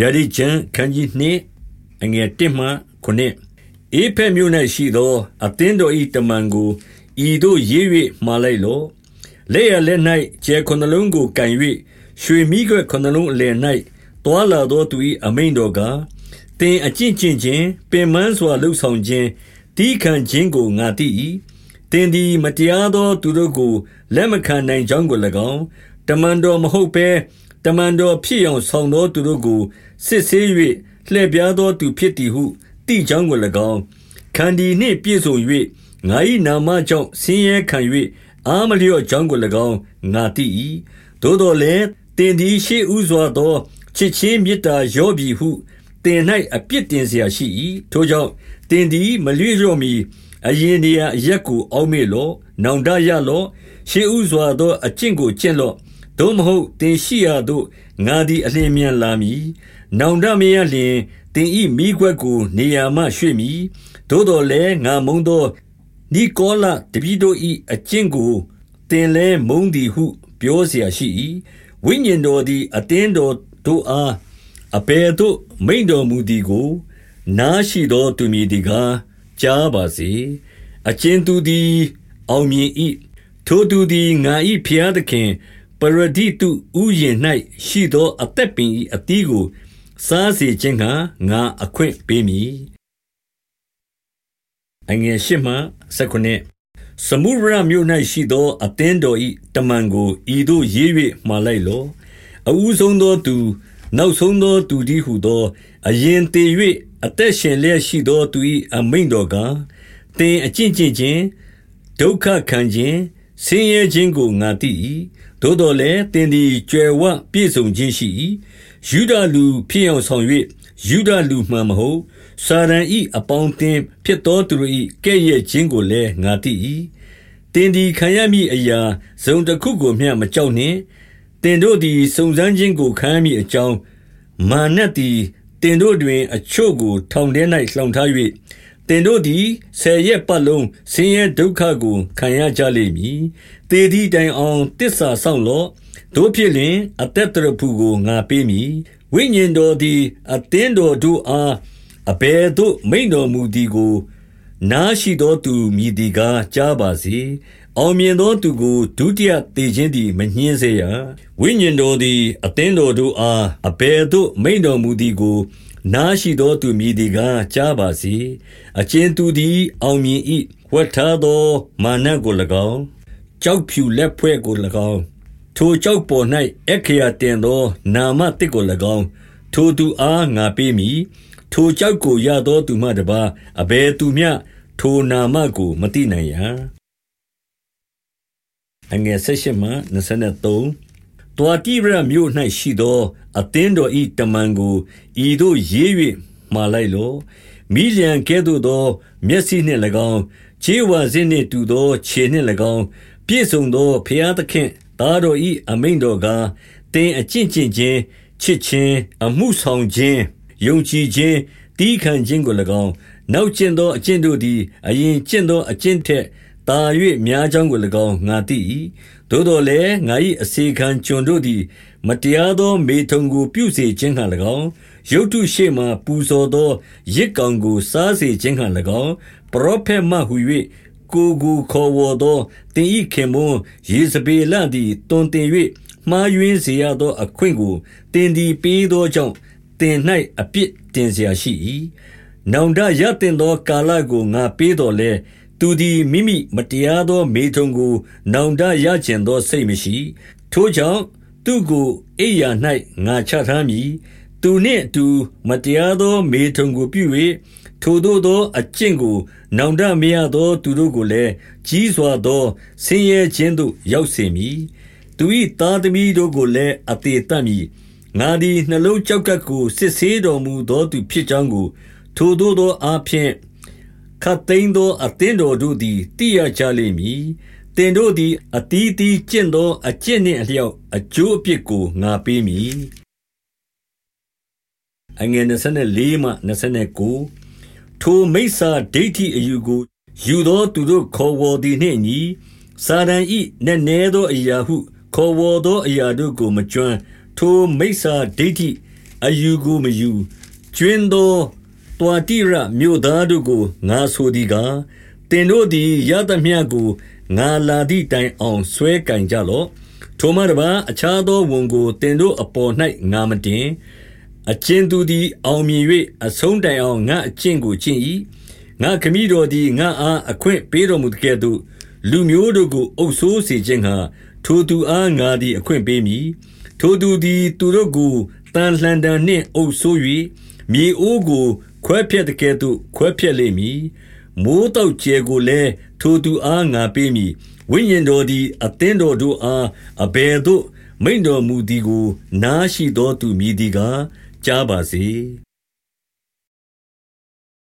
ဗျာဒိတ်ကျမ်းခန်းကြီးနှင့်အငယ်1မှ9အေဖက်မြို့၌ရှိသော အသင်းတော်၏တမန်ကိုဤသို့ရေး၍မှားလိုက်လော့လက်ရလက်၌ကျဲခုနှလုံးကိုကန်၍ရွှေမိခွက်ခုနှလုံးအလယ်၌တွာလာသောသူ၏အမိန်တော်ကတင်အကျင့်ကျင့်ခြင်းပင်မန်းစွာလှုပ်ဆောင်ခြင်းတီးခံခြင်းကိုငါသိ၏တင်သည်မတရားသောသူတို့ကိုလက်မခံနိုင်ကြောင်းကို၎င်းတမန်တော်မဟုတ်ဘဲ တမန်တော်ဖြစ်ယောင်ဆောင်သောသူတို့ကို စစ်ဆေး၍လှည့်ဖြားသောသူဖြစ်သည်ဟု သိကြောင်းကို၎င်း၊ခန္တီနှင့်ပြည့်စုံ၍ငါ၏နာမကြောင့် ဆင်းရဲခံ၍အားမလျော့ကြောင်းကို၎င်း ငါသိ၏။သို့သော်လည်း၊သင်သည် ရှေ့ဦးစွာသော ချစ်ခြင်းမေတ္တာလျော့ပြီဟု သင်၌အပြစ်တင်စရာရှိ၏။ထိုကြောင့်၊သင်သည် မရွေ့လျော့မှီ အရင်နေရာအရပ်ကို အောက်မေ့လော့။နောင်တရလော့။ရှေ့ဦးစွာသော အကျင့်ကို ကျင့်လော့ သို့မဟုတ်သင်ရှိရာသို့ငါသည် အလျင်မြန်လာမည်။နောင်တမရလျှင်သင်၏မီးခွက်ကို နေရာမှရွှေ့မည်။သို့သော်လည်းငါမုန်းသော နိကောလတပည့်တို့၏အကျင့်ကို သင်လည်းမုန်းသည်ဟု ပြောစရာရှိ၏။ဝိညာဉ်တော်သည် အသင်းတော်တို့အား အဘယ်သို့ မိန့်တော်မူသည်ကို နားရှိသောသူမည်သည်ကား ကြားပါစေ။အကြင်သူသည် အောင်မြင်၏။ထိုသူသည် ငါ၏ဘုရားသခင် ပရဒိတုဥယျင်၌ရှိသော အသက်ပင်၏အသီးကို စားစေခြင်းကငါအခွင့်ပေးမည်အငယ်ရှိမှစကုနေစမုရမြို့၌ရှိသော အသင်းတော်၏တမန်ကို ဤသို့ရေး၍မှားလိုက်လောအဦးဆုံးသောသူ နောက်ဆုံးသောသူတည်းဟုသော အရင်တည်၍အသက်ရှင်လျက်ရှိသော သူ၏အမိန်တော်ကသင်အကျင့်ကျင့်ခြင်း ဒုက္ခခံခြင်း ဆင်းရဲခြင်းကို ငါသိ၏ သို့တော်လည်းသင်သည်ကြွယ်ဝပြည့်စုံခြင်းရှိ၏ယူဒလူဖြစ်အောင်ဆောင်၍ယူဒလူမှန်မဟုတ်စာရန်ဤအပေါင်းသင်းဖြစ်သောသူတို့၏ကဲ့ရဲ့ခြင်းကိုလည်းငါသိ၏တင်ဒီခံရမည့်အရာဇုံတစ်ခုကိုမျှမကြောက်နှင့်တင်တို့သည်စုံစမ်းခြင်းကိုခံရမည့်အကြောင်းမာနသည်တင်တို့တွင် အချို့ကိုထောင်ထဲ၌လှောင်ထား၍ တင်တို့သည်ဆယ်ရက်ပတ်လုံးဆင်းရဲဒုက္ခကို ခံရကြလိမ့်မည်။တေဒီတိုင်အောင်တစ္ဆာဆောင်လော့။တို့ဖြစ်လျင် အသက်တရဖူကိုငါပေးမည်။ဝိညာဉ်တော်သည် အသင်းတော်တို့အားအဘယ်သို့မိန်တော်မူသည်ကို နားရှိသောသူမြည်သည်ကားကြားပါစေ။အောင်မြင်သောသူကိုဒုတိယသေခြင်းသည်မညှင်းစေရ။ဝိညာဉ်တော်သည် အသင်းတော်တို့အားအဘယ်သို့မိန်တော်မူသည်ကို နားရှိသောသူမည်သည်ကား ကြားပါစေ။အကြင်သူသည် အောင်မြင်၏။ဝှက်ထားသော မာနကို၎င်း၊ကျောက်ဖြူလက်ဖွဲ့ကို၎င်း၊ထိုကျောက်ပေါ်၌အက္ခရာတင်သော နာမသစ်ကို၎င်း ထိုသူအား ငါပေးမည်။ထိုကျောက်ကို ရသောသူမှတပါး အဘယ်သူမျှ ထိုနာမကို မသိနိုင်ရာ။18 သွာတိရမြို့၌ရှိသော အသင်းတော်၏တမန်ကို ဤသို့ရေး၍မှာလိုက်လော့။မီးလျှံကဲ့သို့သော မျက်စိနှင့်၎င်း၊ကြေးဝါစစ်နှင့်တူသော ခြေနှင့်၎င်း၊ပြည့်စုံသော ဘုရားသခင့်သားတော်၏အမိန့်တော်ကား၊သင်အကျင့်ကျင့်ခြင်း၊ချစ်ခြင်း၊အမှုဆောင်ခြင်း၊ယုံကြည်ခြင်း၊သည်းခံခြင်းကို၎င်း၊နောက်ကျင့်သော အကျင့်တို့သည် အရင်ကျင့်သော အကျင့်ထက် တာ၍များကြောင်းကို၎င်းငါသိ၏သို့တော်လည်းငါ၏အစေခံကျွန်တို့သည် မတရားသော မေထုံကိုပြုစေခြင်းဟံ၎င်းရုတ်တုရှေမှပူဇော်သောရစ်ကောင်ကို စားစေခြင်းဟံ၎င်းပရောဖက်မှဟု၍ကိုကိုခေါ်ဝေါ်သောတင်ဤခင်မွန်းယေဇဗေလသည်တွင်တင်၍မှားယွင်းစေရသော အခွင့်ကိုတင်သည်ပေးသောကြောင့်တင်၌အပြစ်တင်เสียရှိ၏နောင်တရတင်သော ကာလကိုငါပေးတော်လဲ သူသည် မိမိမတရားသော မေထုန်ကို နောင်တရကျင်သော စိတ်မရှိ။ထိုကြောင့် သူ့ကို အိပ်ရာ၌ငါချထားမည်။သူနှင့်အတူ မတရားသော မေထုန်ကိုပြု၍ထိုသို့သော အကျင့်ကို နောင်တမရသော သူတို့ကိုလည်း ကြီးစွာသော ဆင်းရဲခြင်းသို့ ရောက်စေမည်။သူ၏သားသမီးတို့ကိုလည်း အသေသတ်မည်။ငါသည် နှလုံးကျောက်ကပ်ကို စစ်ဆေးတော်မူသော သူဖြစ်ကြောင်းကို ထိုသို့သောအားဖြင့် ခပ်သိမ်းသောအသင်းတော်တို့သည်သိရကြလိမ့်မည်။သင်တို့သည်အသီးသီးကျင့်သောအကျင့်နှင့်အလျောက်အကျိုးအပြစ်ကိုငါပေးမည်။ထိုမိစ္ဆာဒိဋ္ဌိအယူကိုယူသောသူတို့ခေါ်ဝေါ်သည်နှင့်အညီ၊စာတန်၏နက်နဲသောအရာဟု ခေါ်ဝေါ်သောအရာတို့ကိုမကျွမ်း၊ထိုမိစ္ဆာဒိဋ္ဌိအယူကိုမယူကျွင်းသော တွာတိရမြို့သားတို့ကိုငါဆိုသည်ကားတင်တို့သည်ရသမျှကိုငါလာသည့်တိုင်အောင်ဆွဲကင်ကြလော့ထိုမှတပါအခြားသောဝန်ကိုတင်တို့အပေါ်၌ငါမတင်အကျဉ်သူသည်အောင်မြင်၍အဆုံးတိုင်အောင်ငါအကျင့်ကိုကျင့်၏ငါခမည်းတော်သည်ငါအားအခွင့်ပေးတော်မူသကဲ့သို့လူမျိုးတို့ကိုအုပ်ဆိုးစေခြင်းဟာထိုသူအားငါသည်အခွင့်ပေးမည်ထိုသူသည်သူတို့ကိုတန်လှန်တန်နှင့်အုပ်ဆိုး၍မြေအိုးကို ခွဲဖြက်တကဲ့သို့ခွဲဖြက်လိမ့်မည်မိုးတောက်ကျဲကိုလည်းထိုသူအားငါပေးမည်ဝိညာဉ်တော်သည်အသင်းတော်တို့အားအဘယ်သို့ မိန်တော်မူသည်ကို နားရှိသောသူမြည်သည်ကားကြားပါစေ